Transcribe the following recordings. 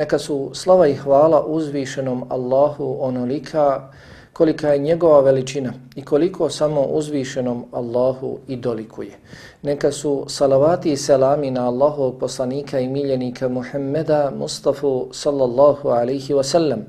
Neka su slava i hvala uzvišenom Allahu onolika kolika je njegova veličina i koliko samo uzvišenom Allahu i dolikuje. Neka su salavati i selami na Allahovog poslanika i miljenika Muhammeda Mustafa sallallahu alaihi wasallam,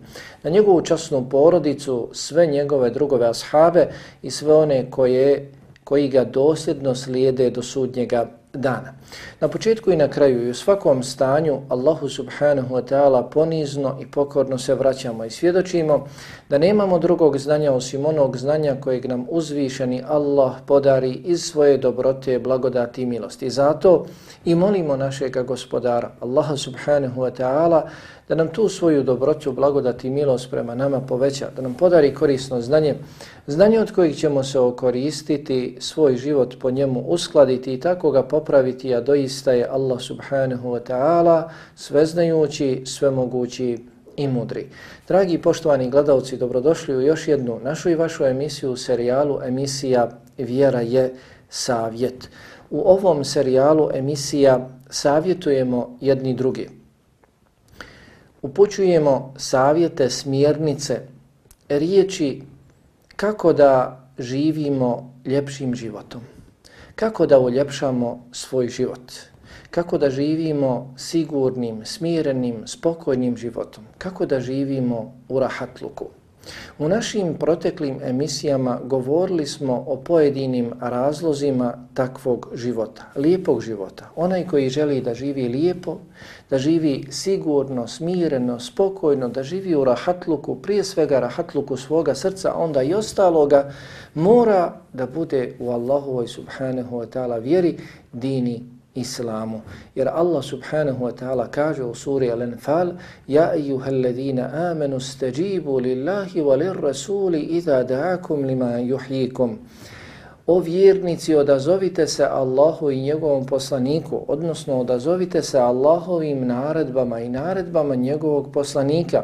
na njegovu časnu porodicu, sve njegove drugove ashabe i sve one koje, koji ga dosljedno slijede do sudnjega dana. Na početku i na kraju i u svakom stanju Allahu subhanahu wa ta'ala ponizno i pokorno se vraćamo i svjedočimo da nemamo drugog znanja osim onog znanja kojeg nam uzvišeni Allah podari iz svoje dobrote, blagodati i milosti. Zato i molimo našeg gospodara Allaha subhanahu wa ta'ala da nam tu svoju dobrotu, blagodati i milost prema nama poveća, da nam podari korisno znanje, znanje od kojeg ćemo se okoristiti, svoj život po njemu uskladiti i tako ga popraviti, a doista je Allah subhanahu wa ta'ala sveznajući, svemogući i mudri. Dragi poštovani gledalci, dobrodošli u još jednu našu i vašu emisiju, serijalu emisija Vjera je savjet. U ovom serijalu emisija savjetujemo jedni drugi upućujemo savjete, smjernice, riječi kako da živimo ljepšim životom, kako da uljepšamo svoj život, kako da živimo sigurnim, smirenim, spokojnim životom, kako da živimo u rahatluku. U našim proteklim emisijama govorili smo o pojedinim razlozima takvog života, lijepog života. Onaj koji želi da živi lijepo, da živi sigurno, smireno, spokojno, da živi u rahatluku, prije svega rahatluku svoga srca, onda i ostaloga, mora da bude u Allahovoj subhanahu wa ta'ala vjeri, dini islamu. Jer Allah subhanahu wa ta'ala kaže u suri Al-Anfal Ja ejuhalladina amenu stajibu lillahi wa lirrasuli idha da'akum lima yuhjikum. O vjernici, odazovite se Allahu i njegovom poslaniku, odnosno odazovite se Allahovim naredbama i naredbama njegovog poslanika.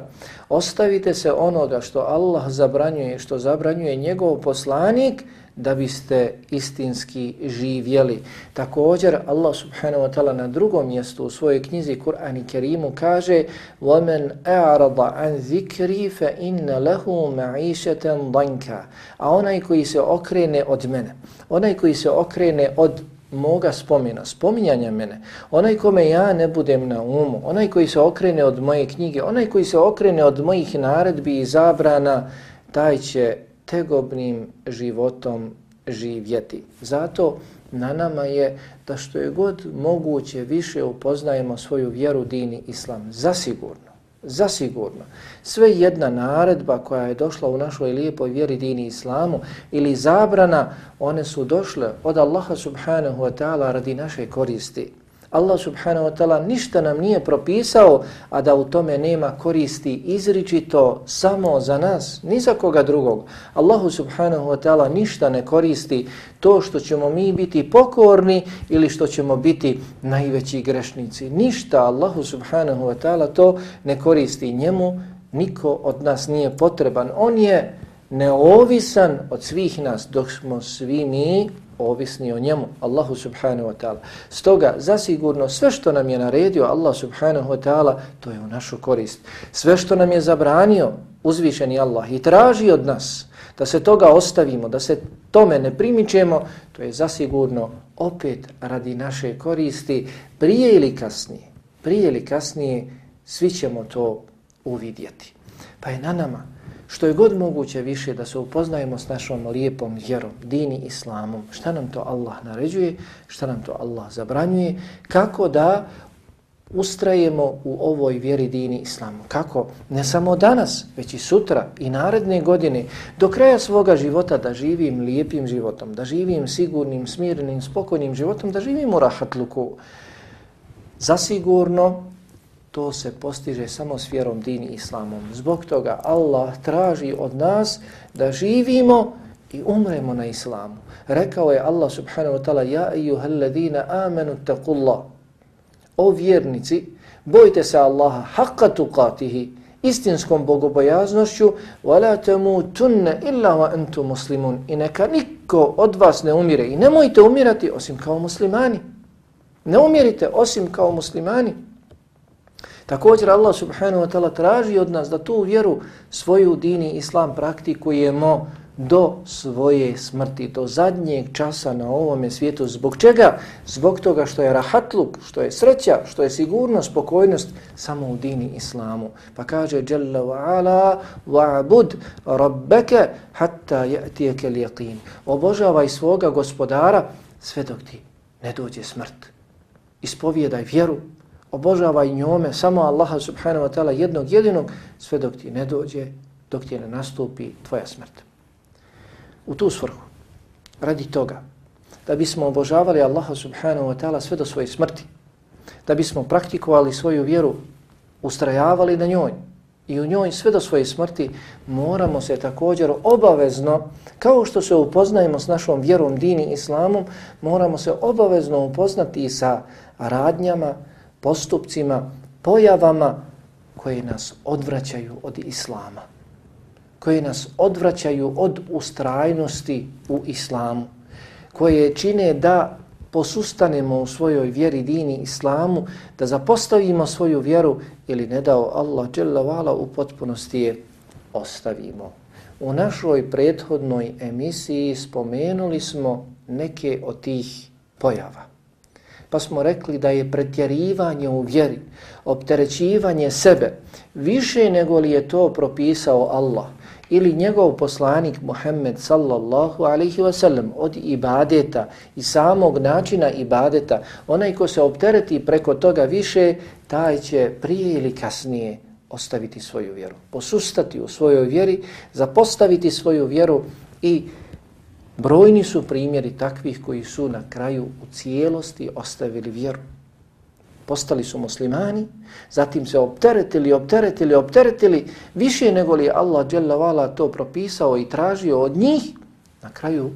Ostavite se onoga što Allah zabranjuje, što zabranjuje njegov poslanik, da biste istinski živjeli. Također Allah subhanahu wa ta'ala na drugom mjestu u svojoj knjizi Kur'an i Kerimu kaže وَمَنْ أَعْرَضَ عَنْ ذِكْرِي فَإِنَّ لَهُ مَعِيشَةً ضَنْكَ A onaj koji se okrene od mene, onaj koji se okrene od moga spomina, spominjanja mene, onaj kome ja ne budem na umu, onaj koji se okrene od moje knjige, onaj koji se okrene od mojih naredbi i zabrana, taj će tegobnim životom živjeti. Zato na nama je da što je god moguće više upoznajemo svoju vjeru dini islam. Zasigurno, zasigurno. Sve jedna naredba koja je došla u našoj lijepoj vjeri dini islamu ili zabrana, one su došle od Allaha subhanahu wa ta'ala radi naše koristi. Allah subhanahu wa ta'ala ništa nam nije propisao, a da u tome nema koristi izričito samo za nas, ni za koga drugog. Allahu subhanahu wa ta'ala ništa ne koristi to što ćemo mi biti pokorni ili što ćemo biti najveći grešnici. Ništa Allahu subhanahu wa ta'ala to ne koristi njemu, niko od nas nije potreban. On je neovisan od svih nas, dok smo svi mi ovisni o njemu, Allahu subhanahu wa ta'ala. Stoga, zasigurno, sve što nam je naredio Allah subhanahu wa ta'ala, to je u našu korist. Sve što nam je zabranio uzvišeni Allah i traži od nas da se toga ostavimo, da se tome ne primičemo, to je zasigurno opet radi naše koristi, prije ili kasnije, prije ili kasnije, svi ćemo to uvidjeti. Pa je na nama što je god moguće više da se upoznajemo s našom lijepom vjerom, dini islamom, šta nam to Allah naređuje, šta nam to Allah zabranjuje, kako da ustrajemo u ovoj vjeri dini islamu. Kako? Ne samo danas, već i sutra i naredne godine, do kraja svoga života da živim lijepim životom, da živim sigurnim, smirnim, spokojnim životom, da živim u rahatluku. Zasigurno to se postiže samo s vjerom dini islamom. Zbog toga Allah traži od nas da živimo i umremo na islamu. Rekao je Allah subhanahu wa ta'ala Ja ejuhel ladina amenu taqullah O vjernici, bojte se Allaha haqqa tuqatihi istinskom bogobojaznošću وَلَا تَمُوتُنَّ إِلَّا وَأَنْتُ مُسْلِمُونَ i neka niko od vas ne umire i nemojte umirati osim kao muslimani. Ne umirite osim kao muslimani. Također Allah subhanahu wa ta'ala traži od nas da tu vjeru svoju dini islam praktikujemo do svoje smrti, do zadnjeg časa na ovome svijetu. Zbog čega? Zbog toga što je rahatluk, što je sreća, što je sigurnost, spokojnost samo u dini islamu. Pa kaže Jalla wa ala wa'bud rabbeke hatta ja'tijeke lijeqin. Obožavaj svoga gospodara sve dok ti ne dođe smrt. Ispovijedaj vjeru, obožavaj njome samo Allaha subhanahu wa ta'ala jednog jedinog sve dok ti ne dođe, dok ti ne nastupi tvoja smrt. U tu svrhu, radi toga, da bismo obožavali Allaha subhanahu wa ta'ala sve do svoje smrti, da bismo praktikovali svoju vjeru, ustrajavali na njoj i u njoj sve do svoje smrti, moramo se također obavezno, kao što se upoznajemo s našom vjerom, dini, islamom, moramo se obavezno upoznati sa radnjama, postupcima, pojavama koje nas odvraćaju od islama koje nas odvraćaju od ustrajnosti u islamu, koje čine da posustanemo u svojoj vjeri dini islamu, da zapostavimo svoju vjeru ili ne dao Allah dželavala u potpunosti je ostavimo. U našoj prethodnoj emisiji spomenuli smo neke od tih pojava. Pa smo rekli da je pretjerivanje u vjeri, opterećivanje sebe, više nego li je to propisao Allah, ili njegov poslanik Muhammed sallallahu alaihi wasallam od ibadeta i samog načina ibadeta, onaj ko se optereti preko toga više, taj će prije ili kasnije ostaviti svoju vjeru, posustati u svojoj vjeri, zapostaviti svoju vjeru i brojni su primjeri takvih koji su na kraju u cijelosti ostavili vjeru postali su muslimani, zatim se opteretili, opteretili, opteretili, više nego li Allah dželavala to propisao i tražio od njih, na kraju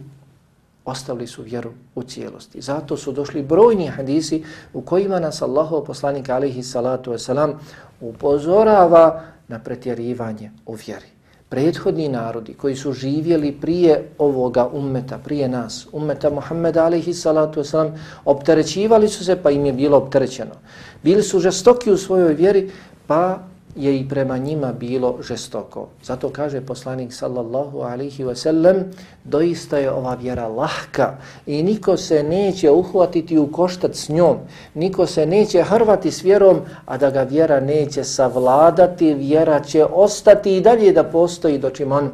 ostavili su vjeru u cijelosti. Zato su došli brojni hadisi u kojima nas Allahov poslanik alaihi salatu wasalam upozorava na pretjerivanje u vjeri prethodni narodi koji su živjeli prije ovoga ummeta, prije nas, ummeta Muhammeda alaihi salatu wasalam, opterećivali su se pa im je bilo opterećeno. Bili su žestoki u svojoj vjeri pa je i prema njima bilo žestoko. Zato kaže poslanik sallallahu alihi wasallam, doista je ova vjera lahka i niko se neće uhvatiti u koštac s njom, niko se neće hrvati s vjerom, a da ga vjera neće savladati, vjera će ostati i dalje da postoji dočim on,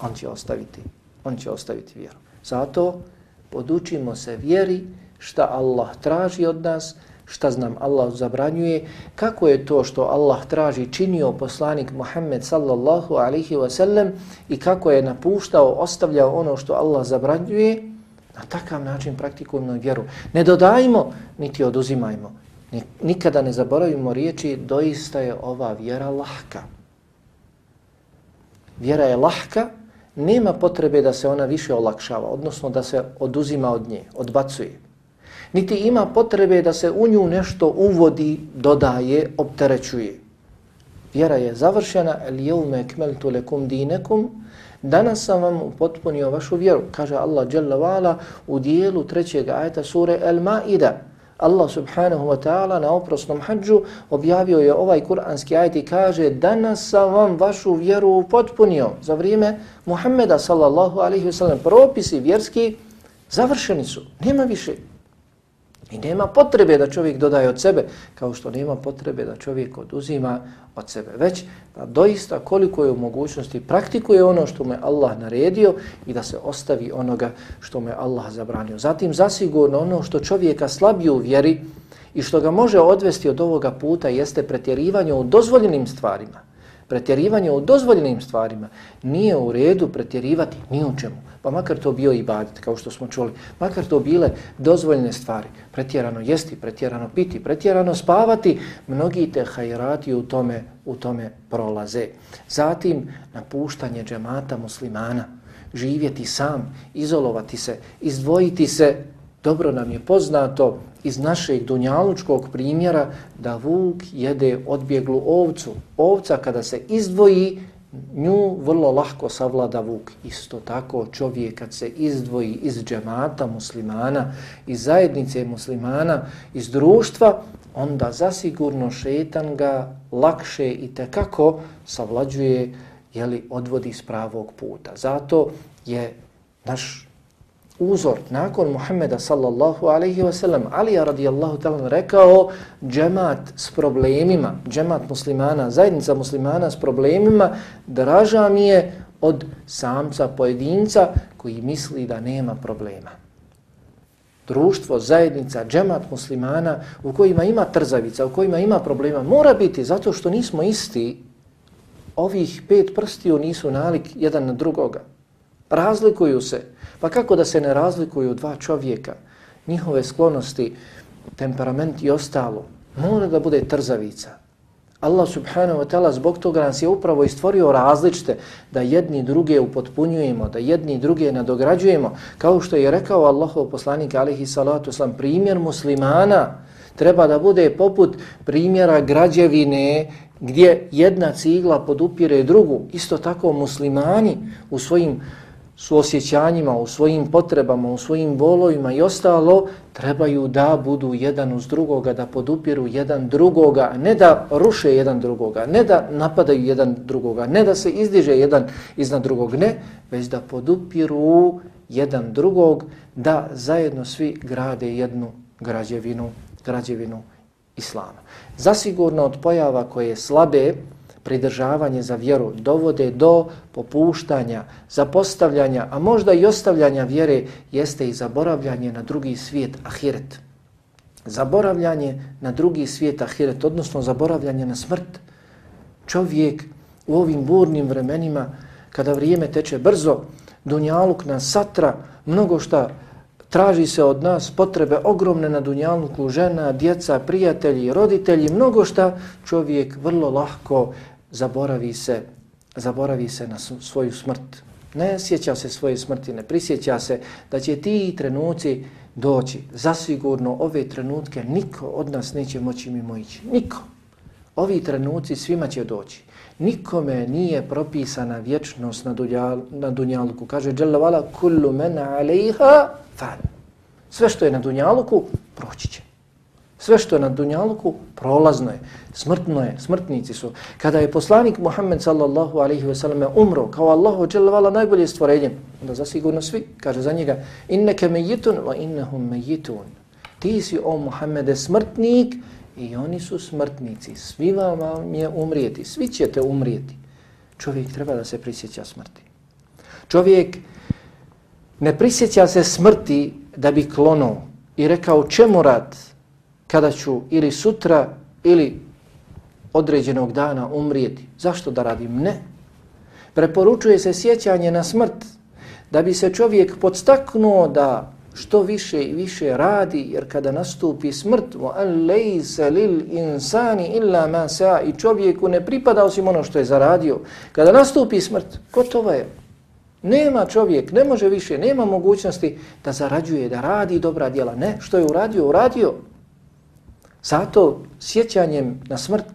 on će ostaviti, on će ostaviti vjeru. Zato podučimo se vjeri šta Allah traži od nas, šta znam Allah zabranjuje, kako je to što Allah traži činio poslanik Muhammed sallallahu alihi wa sallam i kako je napuštao, ostavljao ono što Allah zabranjuje, na takav način praktikujemo vjeru. Ne dodajmo, niti oduzimajmo. Nikada ne zaboravimo riječi, doista je ova vjera lahka. Vjera je lahka, nema potrebe da se ona više olakšava, odnosno da se oduzima od nje, odbacuje niti ima potrebe da se u nju nešto uvodi, dodaje, opterećuje. Vjera je završena, el jevme kmeltu lekum dinekum, danas sam vam upotpunio vašu vjeru, kaže Allah Jalla Vala u dijelu trećeg ajeta sure El Maida. Allah subhanahu wa ta'ala na oprosnom hađu objavio je ovaj kuranski ajet i kaže danas sam vam vašu vjeru upotpunio za vrijeme Muhammeda sallallahu alaihi wa sallam. Propisi vjerski završeni su, nema više. I nema potrebe da čovjek dodaje od sebe, kao što nema potrebe da čovjek oduzima od sebe. Već da doista koliko je u mogućnosti praktikuje ono što me Allah naredio i da se ostavi onoga što me Allah zabranio. Zatim zasigurno ono što čovjeka slabije u vjeri i što ga može odvesti od ovoga puta jeste pretjerivanje u dozvoljenim stvarima. Pretjerivanje u dozvoljenim stvarima nije u redu pretjerivati ni u čemu. Pa makar to bio i badet, kao što smo čuli. Makar to bile dozvoljene stvari. Pretjerano jesti, pretjerano piti, pretjerano spavati. Mnogi te hajrati u tome, u tome prolaze. Zatim napuštanje džemata muslimana. Živjeti sam, izolovati se, izdvojiti se. Dobro nam je poznato iz našeg dunjalučkog primjera da vuk jede odbjeglu ovcu. Ovca kada se izdvoji, nju vrlo lahko savlada vuk. Isto tako čovjek kad se izdvoji iz džemata muslimana, iz zajednice muslimana, iz društva, onda zasigurno šetan ga lakše i tekako savlađuje, jeli, odvodi s pravog puta. Zato je naš uzor nakon Muhammeda sallallahu alaihi wa sallam, Alija radijallahu ta'ala rekao džemat s problemima, džemat muslimana, zajednica muslimana s problemima, draža mi je od samca pojedinca koji misli da nema problema. Društvo, zajednica, džemat muslimana u kojima ima trzavica, u kojima ima problema, mora biti zato što nismo isti. Ovih pet prstiju nisu nalik jedan na drugoga. Razlikuju se. Pa kako da se ne razlikuju dva čovjeka, njihove sklonosti, temperament i ostalo, mora da bude trzavica. Allah subhanahu wa ta'ala zbog toga nas je upravo stvorio različite da jedni druge upotpunjujemo, da jedni druge nadograđujemo. Kao što je rekao Allahov poslanik alihi salatu islam, primjer muslimana treba da bude poput primjera građevine gdje jedna cigla podupire drugu. Isto tako muslimani u svojim suosjećanjima, u svojim potrebama, u svojim bolovima i ostalo, trebaju da budu jedan uz drugoga, da podupiru jedan drugoga, ne da ruše jedan drugoga, ne da napadaju jedan drugoga, ne da se izdiže jedan iznad drugog, ne, već da podupiru jedan drugog, da zajedno svi grade jednu građevinu, građevinu Islama. Zasigurno od pojava koje slabe, pridržavanje za vjeru dovode do popuštanja, zapostavljanja, a možda i ostavljanja vjere, jeste i zaboravljanje na drugi svijet, ahiret. Zaboravljanje na drugi svijet, ahiret, odnosno zaboravljanje na smrt. Čovjek u ovim burnim vremenima, kada vrijeme teče brzo, dunjaluk nas satra, mnogo šta traži se od nas potrebe ogromne na dunjalnuku, žena, djeca, prijatelji, roditelji, mnogo šta čovjek vrlo lahko zaboravi se, zaboravi se na svoju smrt. Ne sjeća se svoje smrti, ne prisjeća se da će ti trenuci doći. Zasigurno ove trenutke niko od nas neće moći mimo ići. Niko. Ovi trenuci svima će doći. Nikome nije propisana vječnost na, dunjal, na dunjaluku. Kaže, Jalla kullu men alejha fan. Sve što je na dunjaluku, proći će. Sve što je na dunjaluku, prolazno je, smrtno je, smrtnici su. Kada je poslanik Muhammed sallallahu alaihi ve selleme umro, kao Allahu dželjavala najbolje stvorenje, onda zasigurno svi, kaže za njega, inneke mejitun wa innehum mejitun. Ti si o Muhammede smrtnik i oni su smrtnici. Svi vam je umrijeti, svi ćete umrijeti. Čovjek treba da se prisjeća smrti. Čovjek ne prisjeća se smrti da bi klonuo i rekao čemu rad kada ću ili sutra ili određenog dana umrijeti. Zašto da radim? Ne. Preporučuje se sjećanje na smrt da bi se čovjek podstaknuo da što više i više radi, jer kada nastupi smrt, lil insani illa ma sa i čovjeku ne pripada osim ono što je zaradio. Kada nastupi smrt, gotovo je. Nema čovjek, ne može više, nema mogućnosti da zarađuje, da radi dobra djela. Ne, što je uradio, uradio. Zato sjećanjem na smrt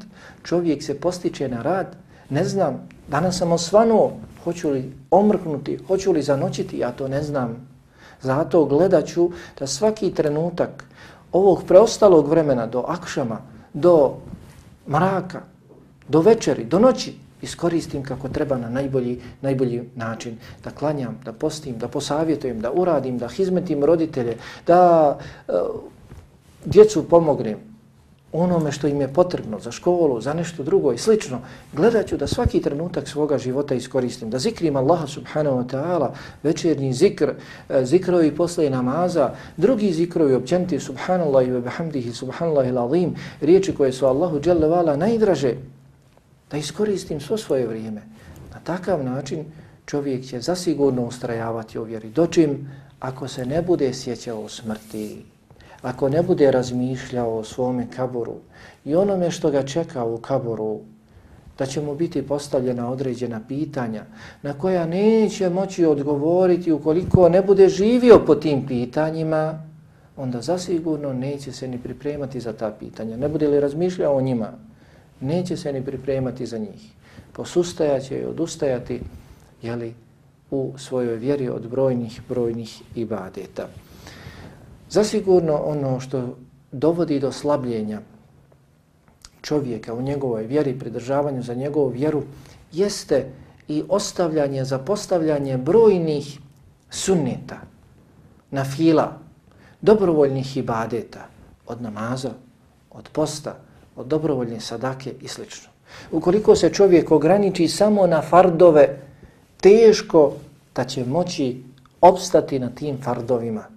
čovjek se postiče na rad. Ne znam, danas sam osvanuo, hoću li omrknuti, hoću li zanoćiti, ja to ne znam. Zato gledat ću da svaki trenutak ovog preostalog vremena do akšama, do mraka, do večeri, do noći, iskoristim kako treba na najbolji, najbolji način. Da klanjam, da postim, da posavjetujem, da uradim, da hizmetim roditelje, da e, djecu pomognem, onome što im je potrebno za školu, za nešto drugo i slično, gledat ću da svaki trenutak svoga života iskoristim, da zikrim Allaha subhanahu wa ta'ala, večernji zikr, e, zikrovi posle namaza, drugi zikrovi općenti, subhanallahi wa subhanallah il l'azim, riječi koje su Allahu dželle vala najdraže, da iskoristim svo svoje vrijeme. Na takav način čovjek će zasigurno ustrajavati u vjeri. Dočim, ako se ne bude sjećao smrti, ako ne bude razmišljao o svome kaboru i onome što ga čeka u kaboru, da će mu biti postavljena određena pitanja na koja neće moći odgovoriti ukoliko ne bude živio po tim pitanjima, onda zasigurno neće se ni pripremati za ta pitanja. Ne bude li razmišljao o njima, neće se ni pripremati za njih. Posustajaće i odustajati jeli, u svojoj vjeri od brojnih, brojnih ibadeta. Zasigurno ono što dovodi do slabljenja čovjeka u njegovoj vjeri, pridržavanju za njegovu vjeru, jeste i ostavljanje, zapostavljanje brojnih sunneta, na fila, dobrovoljnih ibadeta, od namaza, od posta, od dobrovoljne sadake i sl. Ukoliko se čovjek ograniči samo na fardove, teško da će moći opstati na tim fardovima.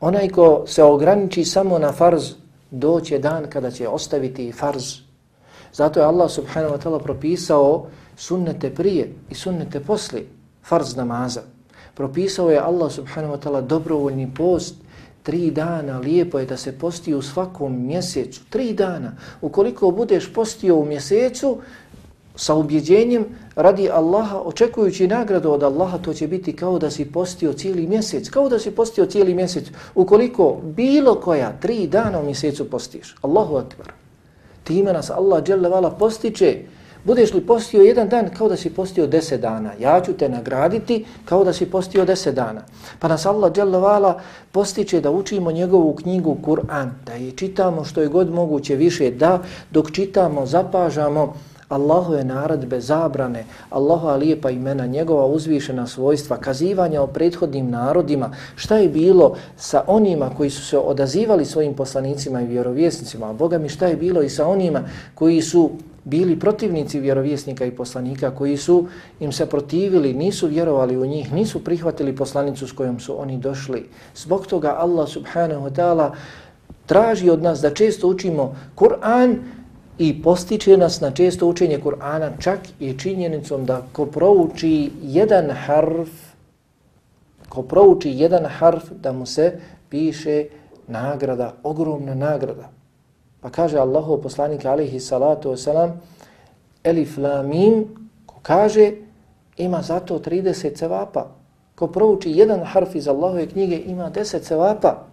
Onaj ko se ograniči samo na farz, doće dan kada će ostaviti farz. Zato je Allah subhanahu wa ta'ala propisao sunnete prije i sunnete poslije farz namaza. Propisao je Allah subhanahu wa ta'ala dobrovoljni post tri dana. Lijepo je da se posti u svakom mjesecu. Tri dana. Ukoliko budeš postio u mjesecu, sa ubjeđenjem radi Allaha, očekujući nagradu od Allaha, to će biti kao da si postio cijeli mjesec. Kao da si postio cijeli mjesec. Ukoliko bilo koja tri dana u mjesecu postiš. Allahu akbar. Time nas Allah dželevala postiče. Budeš li postio jedan dan kao da si postio deset dana. Ja ću te nagraditi kao da si postio deset dana. Pa nas Allah dželevala postiče da učimo njegovu knjigu Kur'an. Da je čitamo što je god moguće više. Da dok čitamo, zapažamo, Allahu je naradbe zabrane, Allahu lijepa imena, njegova uzvišena svojstva, kazivanja o prethodnim narodima, šta je bilo sa onima koji su se odazivali svojim poslanicima i vjerovjesnicima, a Boga mi šta je bilo i sa onima koji su bili protivnici vjerovjesnika i poslanika, koji su im se protivili, nisu vjerovali u njih, nisu prihvatili poslanicu s kojom su oni došli. Zbog toga Allah subhanahu wa ta'ala traži od nas da često učimo Kur'an, i postiče nas na često učenje Kur'ana čak i činjenicom da ko prouči jedan harf, ko prouči jedan harf da mu se piše nagrada, ogromna nagrada. Pa kaže Allahu poslanik alihi salatu wasalam, elif la mim, ko kaže, ima zato 30 cevapa. Ko prouči jedan harf iz Allahove knjige, ima 10 cevapa.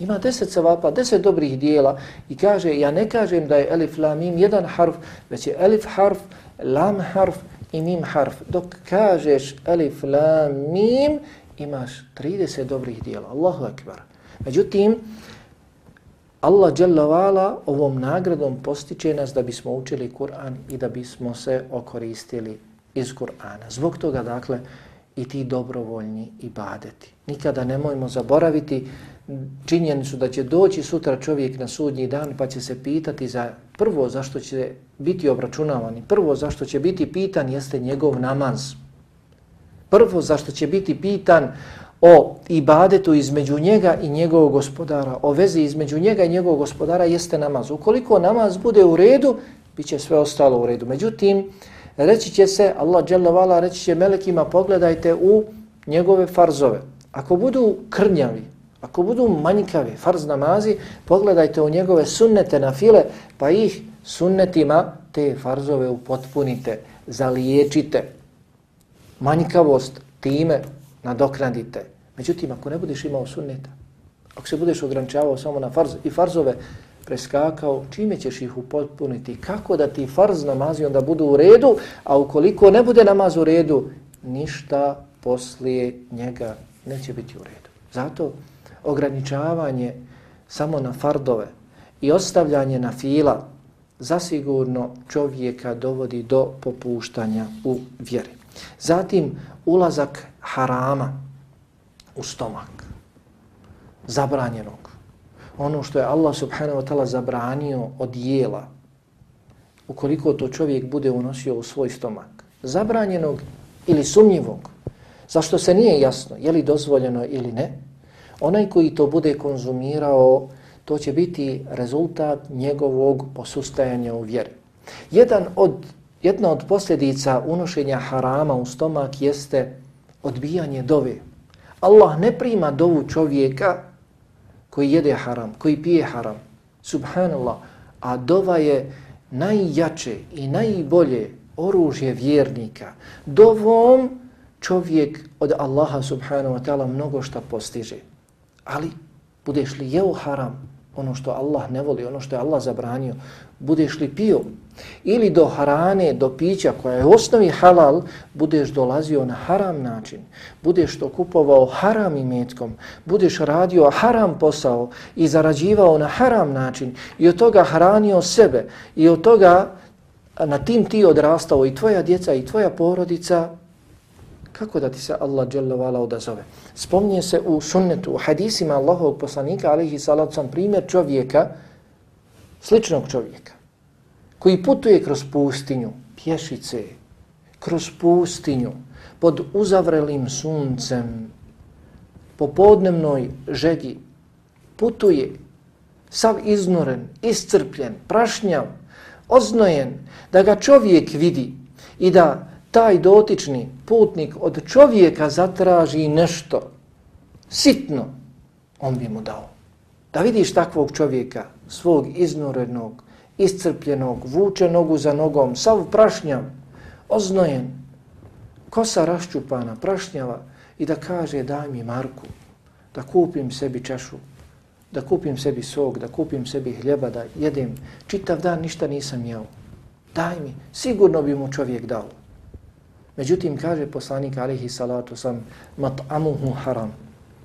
Ima deset sevapa, deset dobrih dijela i kaže, ja ne kažem da je elif, lam mim jedan harf, već je elif harf, lam harf i mim harf. Dok kažeš elif, lam mim, imaš 30 dobrih dijela. Allahu akbar. Međutim, Allah dželavala ovom nagradom postiče nas da bismo učili Kur'an i da bismo se okoristili iz Kur'ana. Zbog toga, dakle, i ti dobrovoljni ibadeti. Nikada nemojmo zaboraviti činjenicu da će doći sutra čovjek na sudnji dan pa će se pitati za prvo zašto će biti obračunavani, prvo zašto će biti pitan jeste njegov namaz. Prvo zašto će biti pitan o ibadetu između njega i njegovog gospodara, o vezi između njega i njegovog gospodara jeste namaz. Ukoliko namaz bude u redu, bit će sve ostalo u redu. Međutim, reći će se, Allah dželle reći će melekima, pogledajte u njegove farzove. Ako budu krnjavi, Ako budu manjkavi farz namazi, pogledajte u njegove sunnete na file, pa ih sunnetima te farzove upotpunite, zaliječite. Manjkavost time nadoknadite. Međutim, ako ne budeš imao sunneta, ako se budeš ograničavao samo na farz i farzove preskakao, čime ćeš ih upotpuniti? Kako da ti farz namazi onda budu u redu, a ukoliko ne bude namaz u redu, ništa poslije njega neće biti u redu. Zato ograničavanje samo na fardove i ostavljanje na fila zasigurno čovjeka dovodi do popuštanja u vjeri. Zatim ulazak harama u stomak, zabranjenog. Ono što je Allah subhanahu wa ta'ala zabranio od jela, ukoliko to čovjek bude unosio u svoj stomak, zabranjenog ili sumnjivog, zašto se nije jasno je li dozvoljeno ili ne, Onaj koji to bude konzumirao, to će biti rezultat njegovog posustajanja u vjeri. Jedan od, jedna od posljedica unošenja harama u stomak jeste odbijanje dove. Allah ne prima dovu čovjeka koji jede haram, koji pije haram. Subhanallah. A dova je najjače i najbolje oružje vjernika. Dovom čovjek od Allaha subhanahu wa ta'ala mnogo šta postiže. Ali budeš li jeo haram, ono što Allah ne voli, ono što je Allah zabranio, budeš li pio ili do harane, do pića koja je u osnovi halal, budeš dolazio na haram način, budeš to kupovao haram imetkom, budeš radio haram posao i zarađivao na haram način. I od toga hranio sebe. I od toga na tim ti odrastao i tvoja djeca i tvoja porodica, kako da ti se Allah dželjavala odazove? Spomnije se u sunnetu, u hadisima Allahovog poslanika, alaihi salatu sam primjer čovjeka, sličnog čovjeka, koji putuje kroz pustinju, pješice, kroz pustinju, pod uzavrelim suncem, po podnevnoj žegi, putuje, sav iznoren, iscrpljen, prašnjav, oznojen, da ga čovjek vidi i da taj dotični putnik od čovjeka zatraži nešto sitno, on bi mu dao. Da vidiš takvog čovjeka, svog iznurednog, iscrpljenog, vuče nogu za nogom, sav prašnjav, oznojen, kosa raščupana, prašnjava i da kaže daj mi Marku, da kupim sebi čašu, da kupim sebi sok, da kupim sebi hljeba, da jedem. Čitav dan ništa nisam jeo. Daj mi, sigurno bi mu čovjek dao. Međutim, kaže poslanik alihi salatu sam, mat'amuhu haram.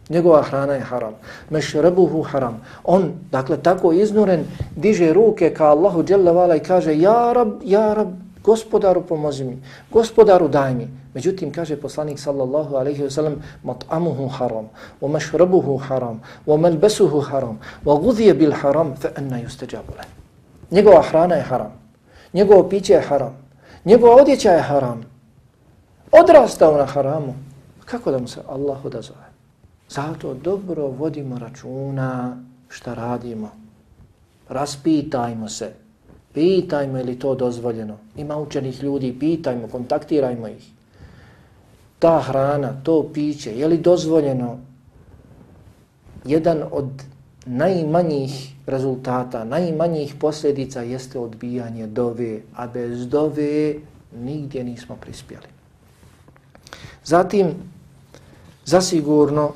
Njegova hrana je haram. Mešrebuhu haram. On, dakle, tako iznuren, diže ruke ka Allahu dželle i kaže, ja rab, ja rab, gospodaru pomozi mi, gospodaru daj mi. Međutim, kaže poslanik sallallahu alaihi wa sallam, mat'amuhu haram, wa mešrebuhu haram, wa melbesuhu haram, wa gudhije bil haram, fe enna justeđabule. Njegova hrana je haram. Njegovo piće je haram. Njegova odjeća je haram odrastao na haramu, kako da mu se Allah odazove? Zato dobro vodimo računa šta radimo. Raspitajmo se. Pitajmo je li to dozvoljeno. Ima učenih ljudi, pitajmo, kontaktirajmo ih. Ta hrana, to piće, je li dozvoljeno? Jedan od najmanjih rezultata, najmanjih posljedica jeste odbijanje dove, a bez dove nigdje nismo prispjeli. Zatim, zasigurno,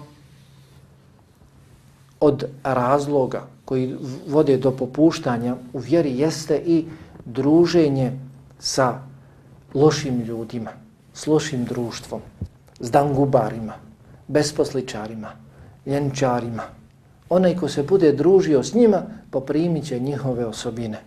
od razloga koji vode do popuštanja u vjeri jeste i druženje sa lošim ljudima, s lošim društvom, s dangubarima, besposličarima, ljenčarima. Onaj ko se bude družio s njima, poprimit će njihove osobine.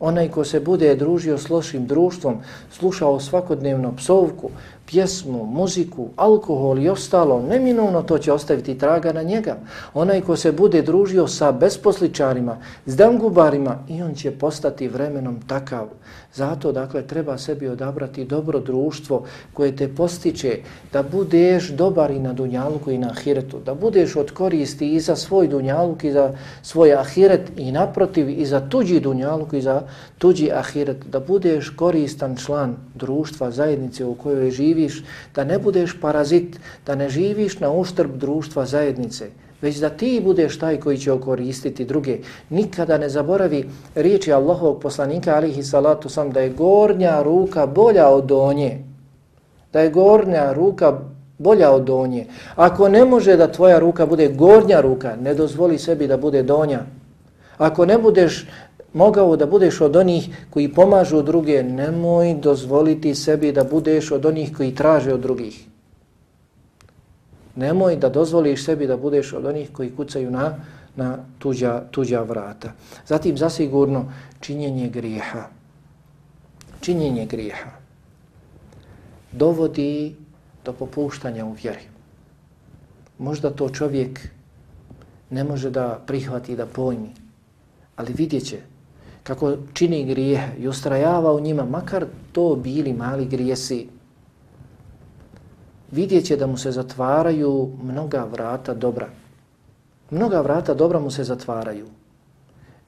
Onaj ko se bude družio s lošim društvom, slušao svakodnevno psovku, pjesmu, muziku, alkohol i ostalo, neminovno to će ostaviti traga na njega. Onaj ko se bude družio sa besposličarima, s dangubarima i on će postati vremenom takav. Zato, dakle, treba sebi odabrati dobro društvo koje te postiče da budeš dobar i na dunjalku i na ahiretu, da budeš od koristi i za svoj dunjaluk i za svoj ahiret i naprotiv i za tuđi dunjaluk i za tuđi ahiret, da budeš koristan član društva, zajednice u kojoj živi živiš, da ne budeš parazit, da ne živiš na uštrb društva zajednice, već da ti budeš taj koji će okoristiti druge. Nikada ne zaboravi riječi Allahovog poslanika alihi salatu sam da je gornja ruka bolja od donje. Da je gornja ruka bolja od donje. Ako ne može da tvoja ruka bude gornja ruka, ne dozvoli sebi da bude donja. Ako ne budeš mogao da budeš od onih koji pomažu druge, nemoj dozvoliti sebi da budeš od onih koji traže od drugih. Nemoj da dozvoliš sebi da budeš od onih koji kucaju na, na tuđa, tuđa vrata. Zatim zasigurno činjenje grijeha. Činjenje grijeha dovodi do popuštanja u vjeri. Možda to čovjek ne može da prihvati da pojmi, ali vidjet će kako čini grijeh i ustrajava u njima, makar to bili mali grijesi, vidjet će da mu se zatvaraju mnoga vrata dobra. Mnoga vrata dobra mu se zatvaraju.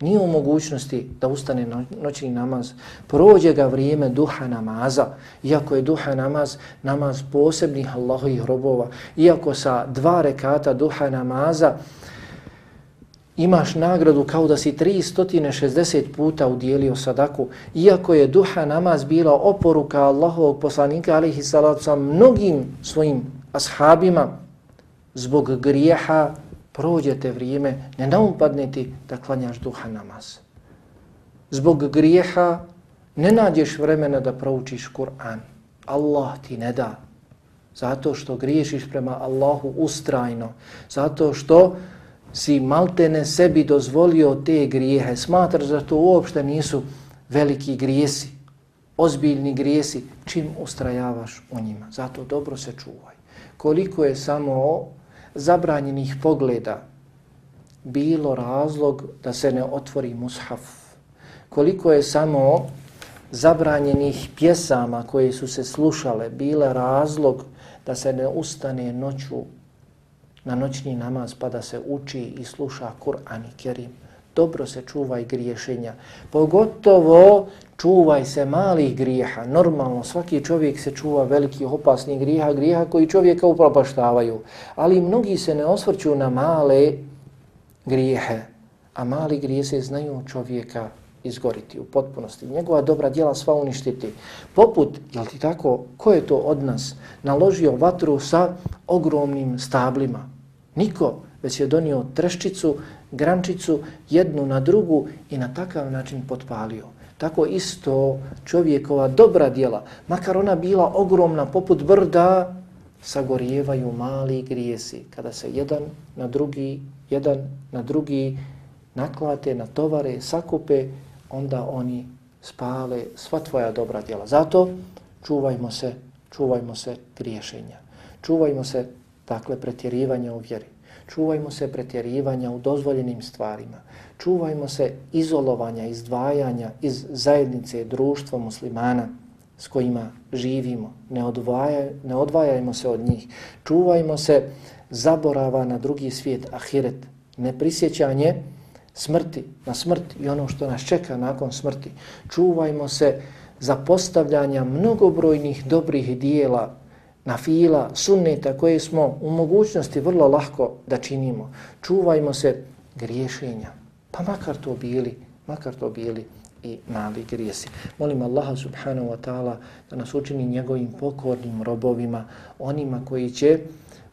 nije u mogućnosti da ustane noćni namaz, prođe ga vrijeme duha namaza, iako je duha namaz, namaz posebnih Allahovih robova, iako sa dva rekata duha namaza imaš nagradu kao da si 360 puta udjelio sadaku, iako je duha namaz bila oporuka Allahovog poslanika, alihi salatu sa mnogim svojim ashabima, zbog grijeha prođete vrijeme, ne naupadne ti da klanjaš duha namaz. Zbog grijeha ne nađeš vremena da proučiš Kur'an. Allah ti ne da. Zato što griješiš prema Allahu ustrajno. Zato što si maltene sebi dozvolio te grijehe. Smatraš da to uopšte nisu veliki grijesi, ozbiljni grijesi, čim ustrajavaš u njima. Zato dobro se čuvaj. Koliko je samo zabranjenih pogleda bilo razlog da se ne otvori mushaf. Koliko je samo zabranjenih pjesama koje su se slušale bile razlog da se ne ustane noću na noćni namaz pa da se uči i sluša Kur'an i Kerim. Dobro se čuvaj griješenja. Pogotovo čuvaj se malih grijeha. Normalno, svaki čovjek se čuva velikih opasnih grijeha, grijeha koji čovjeka upropaštavaju. Ali mnogi se ne osvrću na male grijehe. A mali grijese znaju čovjeka izgoriti u potpunosti. Njegova dobra djela sva uništiti. Poput, jel ti tako, ko je to od nas naložio vatru sa ogromnim stablima? Niko, već je donio trščicu, grančicu, jednu na drugu i na takav način potpalio. Tako isto čovjekova dobra djela, makar ona bila ogromna poput brda, sagorijevaju mali grijesi. Kada se jedan na drugi, jedan na drugi naklate, na tovare, sakupe, onda oni spale sva tvoja dobra djela. Zato čuvajmo se, čuvajmo se griješenja. Čuvajmo se, dakle, pretjerivanja u vjeri. Čuvajmo se pretjerivanja u dozvoljenim stvarima. Čuvajmo se izolovanja, izdvajanja iz zajednice društva muslimana s kojima živimo. Ne, odvaja, ne odvajajmo se od njih. Čuvajmo se zaborava na drugi svijet, ahiret, neprisjećanje smrti, na smrt i ono što nas čeka nakon smrti. Čuvajmo se zapostavljanja mnogobrojnih dobrih dijela na fila, sunneta koje smo u mogućnosti vrlo lahko da činimo. Čuvajmo se griješenja, pa makar to bili, makar to bili i mali grijesi. Molim Allaha subhanahu wa ta'ala da nas učini njegovim pokornim robovima, onima koji će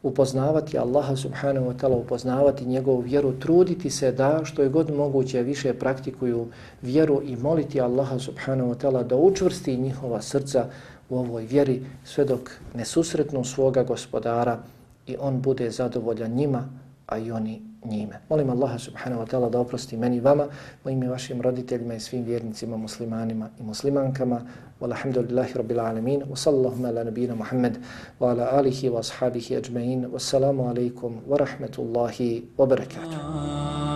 upoznavati Allaha subhanahu wa ta'ala, upoznavati njegovu vjeru, truditi se da što je god moguće više praktikuju vjeru i moliti Allaha subhanahu wa ta'ala da učvrsti njihova srca u ovoj vjeri sve dok ne susretnu svoga gospodara i on bude zadovoljan njima, a i oni njime. Molim Allaha subhanahu wa ta'ala da oprosti meni i vama, mojim i vašim roditeljima i svim vjernicima, muslimanima i muslimankama. Walhamdulillahi rabbil alamin. Wa sallahu ala nabina Muhammad wa ala alihi wa ashabihi ajma'in. Wassalamu alaikum wa rahmatullahi wa barakatuh.